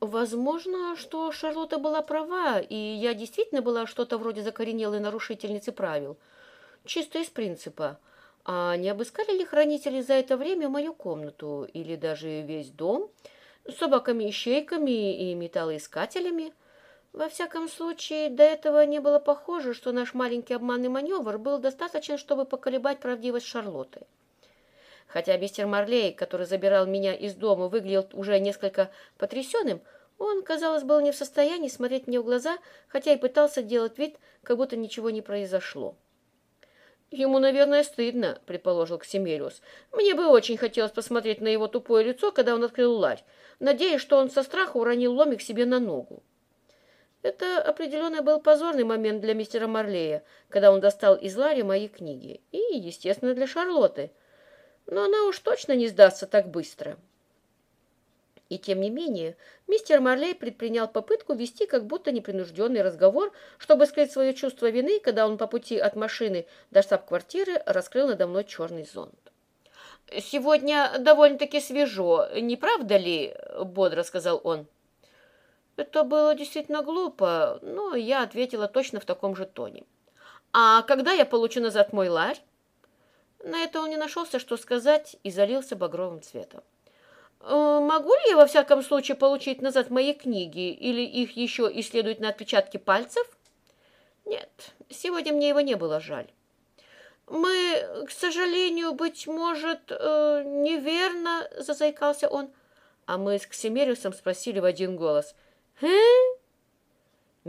Возможно, что Шарлотта была права, и я действительно была что-то вроде закоренелой нарушительницы правил. Чисто из принципа. А не обыскали ли хранители за это время мою комнату или даже весь дом с собаками-ищейками и металлоискателями? Во всяком случае, до этого не было похоже, что наш маленький обманный маневр был достаточен, чтобы поколебать правдивость Шарлотты. Хотя мистер Марлей, который забирал меня из дома, выглядел уже несколько потрясенным, он, казалось, был не в состоянии смотреть мне в глаза, хотя и пытался делать вид, как будто ничего не произошло. «Ему, наверное, стыдно», — предположил Ксимериус. «Мне бы очень хотелось посмотреть на его тупое лицо, когда он открыл ларь, надеясь, что он со страха уронил ломик себе на ногу». Это определенно был позорный момент для мистера Марлея, когда он достал из лари мои книги. И, естественно, для Шарлотты но она уж точно не сдастся так быстро. И тем не менее, мистер Марлей предпринял попытку вести как будто непринужденный разговор, чтобы скрыть свое чувство вины, когда он по пути от машины до штаб-квартиры раскрыл надо мной черный зонт. «Сегодня довольно-таки свежо, не правда ли?» — бодро сказал он. Это было действительно глупо, но я ответила точно в таком же тоне. «А когда я получу назад мой ларь?» На это он не нашелся, что сказать, и залился багровым цветом. «Э, «Могу ли я, во всяком случае, получить назад мои книги, или их еще и следует на отпечатки пальцев?» «Нет, сегодня мне его не было жаль». «Мы, к сожалению, быть может, э, неверно», — зазаикался он. А мы с Ксимериусом спросили в один голос. «Э?»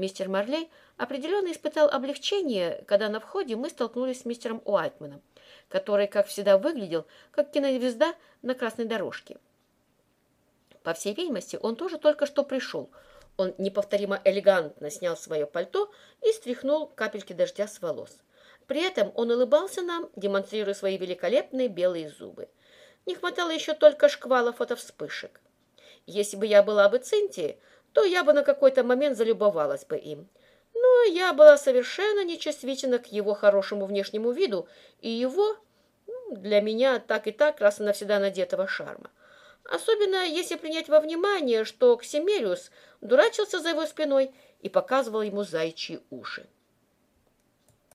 Мистер Марлей определенно испытал облегчение, когда на входе мы столкнулись с мистером Уайтманом который, как всегда, выглядел как кинозвезда на красной дорожке. По всей видимости, он тоже только что пришел. Он неповторимо элегантно снял свое пальто и стряхнул капельки дождя с волос. При этом он улыбался нам, демонстрируя свои великолепные белые зубы. Не хватало еще только шквала фотовспышек. Если бы я была бы Цинтией, то я бы на какой-то момент залюбовалась бы им – но я была совершенно нечувствительна к его хорошему внешнему виду и его, для меня, так и так раз и навсегда надетого шарма. Особенно если принять во внимание, что Ксимериус дурачился за его спиной и показывал ему зайчьи уши.